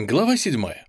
Глава седьмая.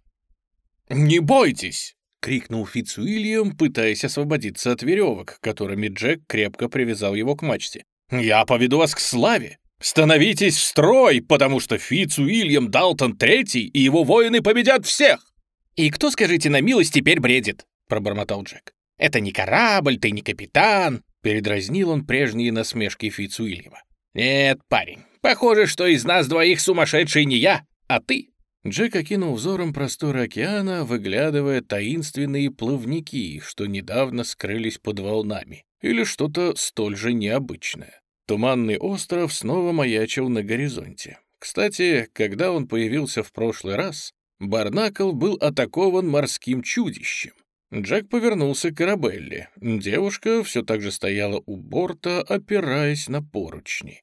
«Не бойтесь!» — крикнул Фицуильям, пытаясь освободиться от веревок, которыми Джек крепко привязал его к мачте. «Я поведу вас к славе! Становитесь в строй, потому что Фицуильям Далтон Третий и его воины победят всех!» «И кто, скажите на милость, теперь бредит?» — пробормотал Джек. «Это не корабль, ты не капитан!» — передразнил он прежние насмешки Фицуильяма. «Нет, парень, похоже, что из нас двоих сумасшедший не я, а ты!» Джек окинул взором просторы океана, выглядывая таинственные плавники, что недавно скрылись под волнами, или что-то столь же необычное. Туманный остров снова маячил на горизонте. Кстати, когда он появился в прошлый раз, Барнакл был атакован морским чудищем. Джек повернулся к Арабелле. Девушка все так же стояла у борта, опираясь на поручни.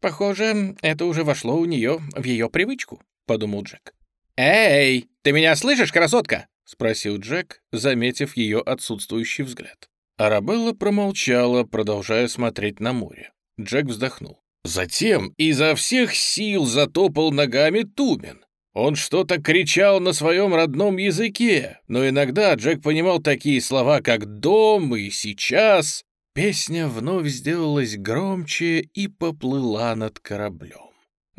«Похоже, это уже вошло у нее в ее привычку», — подумал Джек. «Эй, ты меня слышишь, красотка?» — спросил Джек, заметив ее отсутствующий взгляд. Арабелла промолчала, продолжая смотреть на море. Джек вздохнул. Затем изо всех сил затопал ногами Тумен. Он что-то кричал на своем родном языке, но иногда Джек понимал такие слова, как «дом» и «сейчас». Песня вновь сделалась громче и поплыла над кораблем.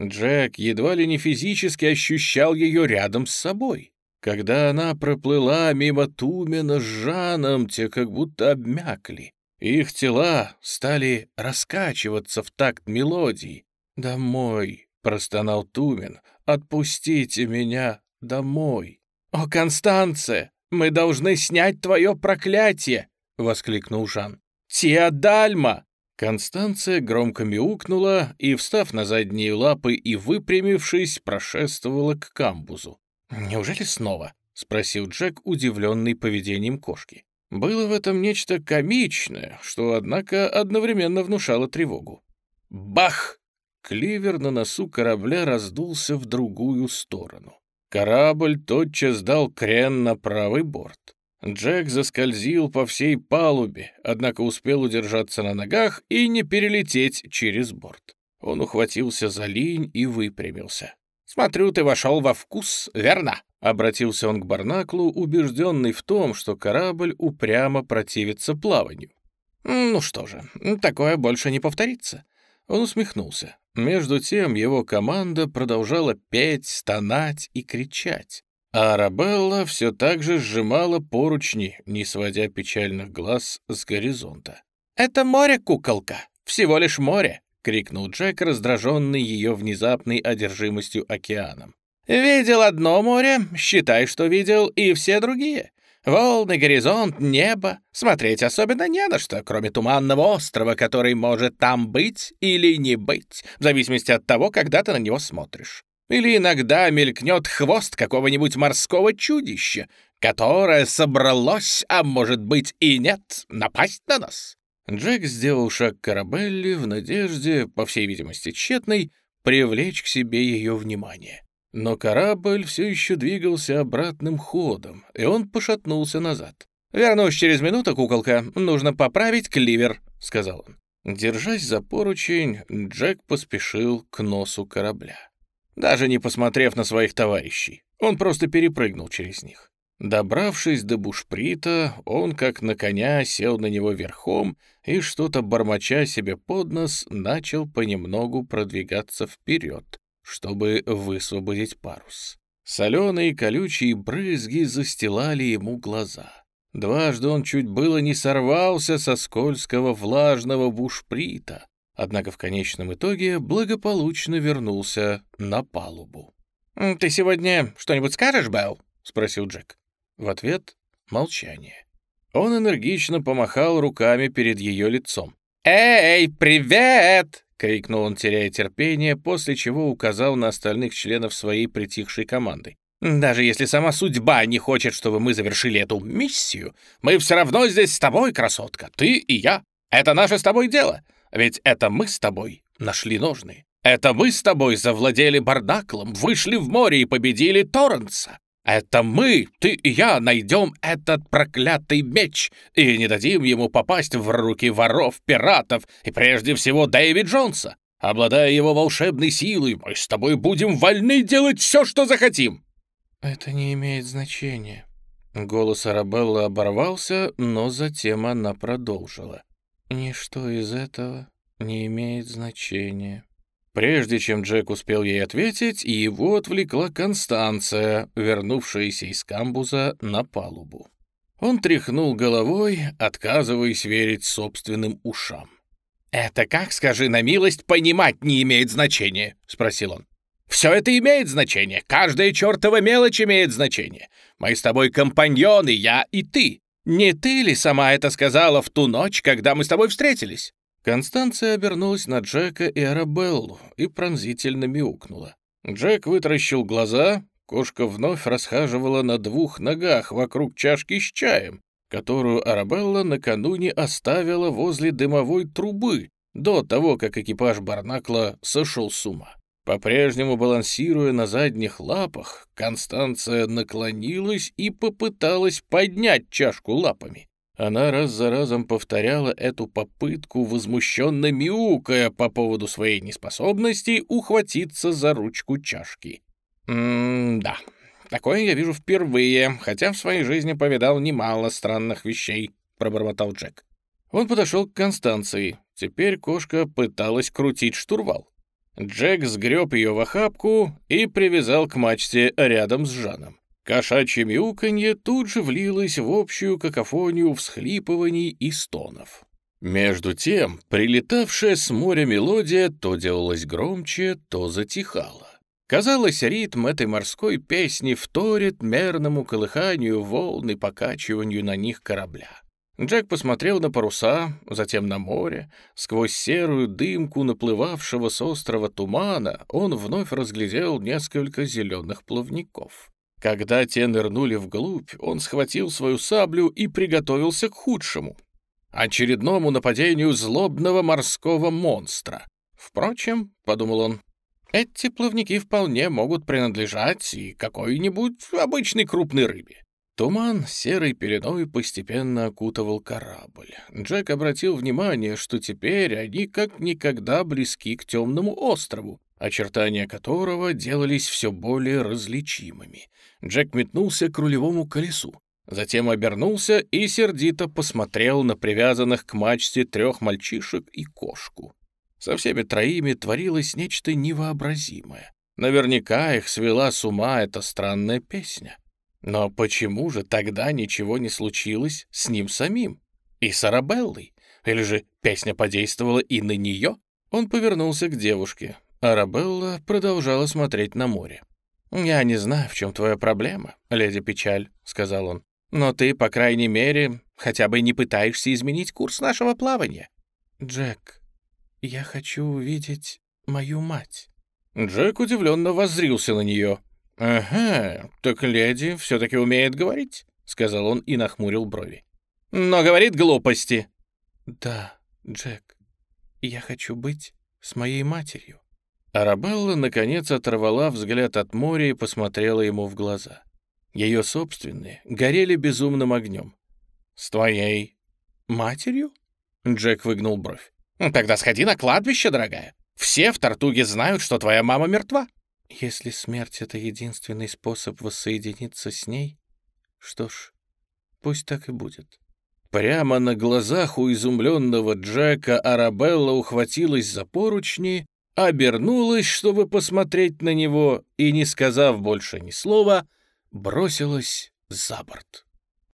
Джек едва ли не физически ощущал ее рядом с собой. Когда она проплыла мимо Тумена с Жаном, те как будто обмякли. Их тела стали раскачиваться в такт мелодии. «Домой!» — простонал Тумен. «Отпустите меня домой!» «О, Констанция, мы должны снять твое проклятие!» — воскликнул Жан. «Теодальма!» Констанция громко мяукнула и, встав на задние лапы и выпрямившись, прошествовала к камбузу. «Неужели снова?» — спросил Джек, удивленный поведением кошки. Было в этом нечто комичное, что, однако, одновременно внушало тревогу. Бах! Кливер на носу корабля раздулся в другую сторону. Корабль тотчас дал крен на правый борт. Джек заскользил по всей палубе, однако успел удержаться на ногах и не перелететь через борт. Он ухватился за линь и выпрямился. «Смотрю, ты вошел во вкус, верно?» Обратился он к Барнаклу, убежденный в том, что корабль упрямо противится плаванию. «Ну что же, такое больше не повторится». Он усмехнулся. Между тем его команда продолжала петь, стонать и кричать. А Арабелла все так же сжимала поручни, не сводя печальных глаз с горизонта. «Это море, куколка! Всего лишь море!» — крикнул Джек, раздраженный ее внезапной одержимостью океаном. «Видел одно море, считай, что видел и все другие. Волны, горизонт, небо. Смотреть особенно не на что, кроме туманного острова, который может там быть или не быть, в зависимости от того, когда ты на него смотришь. Или иногда мелькнет хвост какого-нибудь морского чудища, которое собралось, а может быть и нет, напасть на нас. Джек сделал шаг к Карабелле в надежде, по всей видимости тщетной, привлечь к себе ее внимание. Но корабль все еще двигался обратным ходом, и он пошатнулся назад. «Вернусь через минуту, куколка, нужно поправить кливер», — сказал он. Держась за поручень, Джек поспешил к носу корабля даже не посмотрев на своих товарищей. Он просто перепрыгнул через них. Добравшись до бушприта, он, как на коня, сел на него верхом и, что-то бормоча себе под нос, начал понемногу продвигаться вперед, чтобы высвободить парус. Соленые колючие брызги застилали ему глаза. Дважды он чуть было не сорвался со скользкого влажного бушприта, однако в конечном итоге благополучно вернулся на палубу. «Ты сегодня что-нибудь скажешь, Белл?» — спросил Джек. В ответ — молчание. Он энергично помахал руками перед ее лицом. «Эй, привет!» — крикнул он, теряя терпение, после чего указал на остальных членов своей притихшей команды. «Даже если сама судьба не хочет, чтобы мы завершили эту миссию, мы все равно здесь с тобой, красотка, ты и я. Это наше с тобой дело. Ведь это мы с тобой нашли ножны. Это мы с тобой завладели Барнаклом, вышли в море и победили Торренса. Это мы, ты и я, найдем этот проклятый меч и не дадим ему попасть в руки воров, пиратов и прежде всего Дэйви Джонса. Обладая его волшебной силой, мы с тобой будем вольны делать все, что захотим. Это не имеет значения. Голос Арабеллы оборвался, но затем она продолжила. Ничто из этого не имеет значения. Прежде чем Джек успел ей ответить, его отвлекла Констанция, вернувшаяся из камбуза на палубу. Он тряхнул головой, отказываясь верить собственным ушам. «Это как, скажи на милость, понимать не имеет значения?» — спросил он. «Все это имеет значение. Каждая чертова мелочь имеет значение. Мы с тобой компаньоны, я и ты. Не ты ли сама это сказала в ту ночь, когда мы с тобой встретились?» Констанция обернулась на Джека и Арабеллу и пронзительно мяукнула. Джек вытаращил глаза, кошка вновь расхаживала на двух ногах вокруг чашки с чаем, которую Арабелла накануне оставила возле дымовой трубы до того, как экипаж Барнакла сошел с ума. По-прежнему балансируя на задних лапах, Констанция наклонилась и попыталась поднять чашку лапами. Она раз за разом повторяла эту попытку, возмущенно мяукая по поводу своей неспособности ухватиться за ручку чашки. «М-да, такое я вижу впервые, хотя в своей жизни повидал немало странных вещей», — пробормотал Джек. Он подошел к Констанции. Теперь кошка пыталась крутить штурвал. Джек сгреб ее в охапку и привязал к мачте рядом с Жаном. Кошачье мяуканье тут же влилось в общую какофонию всхлипываний и стонов. Между тем, прилетавшая с моря мелодия то делалась громче, то затихала. Казалось, ритм этой морской песни вторит мерному колыханию волн и покачиванию на них корабля. Джек посмотрел на паруса, затем на море. Сквозь серую дымку наплывавшего с острова тумана он вновь разглядел несколько зеленых плавников. Когда те нырнули вглубь, он схватил свою саблю и приготовился к худшему — очередному нападению злобного морского монстра. Впрочем, — подумал он, — эти плавники вполне могут принадлежать и какой-нибудь обычной крупной рыбе. Туман серой пеленой постепенно окутывал корабль. Джек обратил внимание, что теперь они как никогда близки к темному острову, очертания которого делались все более различимыми. Джек метнулся к рулевому колесу, затем обернулся и сердито посмотрел на привязанных к мачте трех мальчишек и кошку. Со всеми троими творилось нечто невообразимое. Наверняка их свела с ума эта странная песня. Но почему же тогда ничего не случилось с ним самим? И с Арабеллой? Или же песня подействовала и на нее? Он повернулся к девушке. Арабелла продолжала смотреть на море. «Я не знаю, в чем твоя проблема, леди Печаль», — сказал он. «Но ты, по крайней мере, хотя бы не пытаешься изменить курс нашего плавания». «Джек, я хочу увидеть мою мать». Джек удивленно воззрился на нее. «Ага, так леди все-таки умеет говорить», — сказал он и нахмурил брови. «Но говорит глупости». «Да, Джек, я хочу быть с моей матерью». Арабелла, наконец, оторвала взгляд от моря и посмотрела ему в глаза. Ее собственные горели безумным огнем. «С твоей матерью?» Джек выгнул бровь. «Тогда сходи на кладбище, дорогая. Все в Тартуге знают, что твоя мама мертва». «Если смерть — это единственный способ воссоединиться с ней, что ж, пусть так и будет». Прямо на глазах у изумленного Джека Арабелла ухватилась за поручни обернулась, чтобы посмотреть на него, и, не сказав больше ни слова, бросилась за борт.